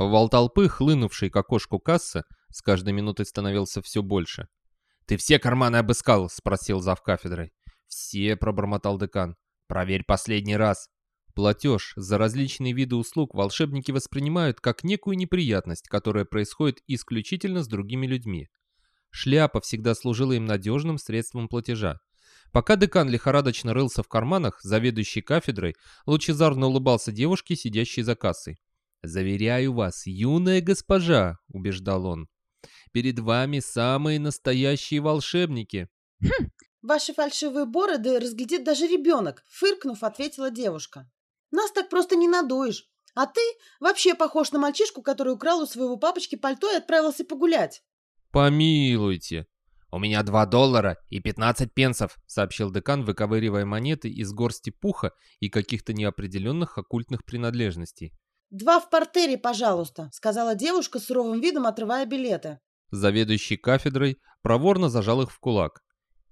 Вал толпы, хлынувший к окошку кассы, с каждой минутой становился все больше. «Ты все карманы обыскал?» — спросил зав кафедрой. «Все», — пробормотал декан. «Проверь последний раз». Платеж за различные виды услуг волшебники воспринимают как некую неприятность, которая происходит исключительно с другими людьми. Шляпа всегда служила им надежным средством платежа. Пока декан лихорадочно рылся в карманах, заведующий кафедрой лучезарно улыбался девушке, сидящей за кассой. «Заверяю вас, юная госпожа», — убеждал он, — «перед вами самые настоящие волшебники». «Хм, ваши фальшивые бороды разглядит даже ребенок», — фыркнув, ответила девушка. «Нас так просто не надуешь. А ты вообще похож на мальчишку, который украл у своего папочки пальто и отправился погулять». «Помилуйте», «У меня два доллара и пятнадцать пенсов», — сообщил декан, выковыривая монеты из горсти пуха и каких-то неопределенных оккультных принадлежностей. «Два в портере, пожалуйста», — сказала девушка с суровым видом, отрывая билеты. Заведующий кафедрой проворно зажал их в кулак.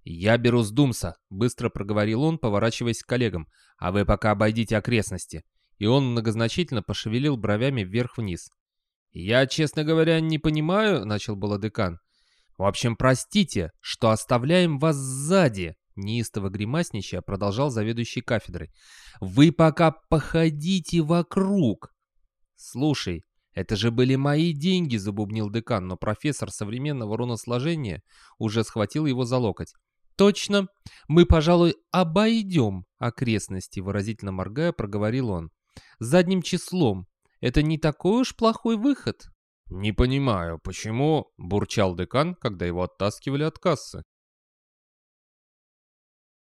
«Я беру с Думса», — быстро проговорил он, поворачиваясь к коллегам. «А вы пока обойдите окрестности». И он многозначительно пошевелил бровями вверх-вниз. «Я, честно говоря, не понимаю», — начал было декан. «В общем, простите, что оставляем вас сзади», — неистово гримасничая продолжал заведующий кафедрой. «Вы пока походите вокруг». «Слушай, это же были мои деньги», — забубнил декан, но профессор современного руносложения уже схватил его за локоть. «Точно, мы, пожалуй, обойдем окрестности», — выразительно моргая, проговорил он. «Задним числом. Это не такой уж плохой выход». «Не понимаю, почему...» — бурчал декан, когда его оттаскивали от кассы.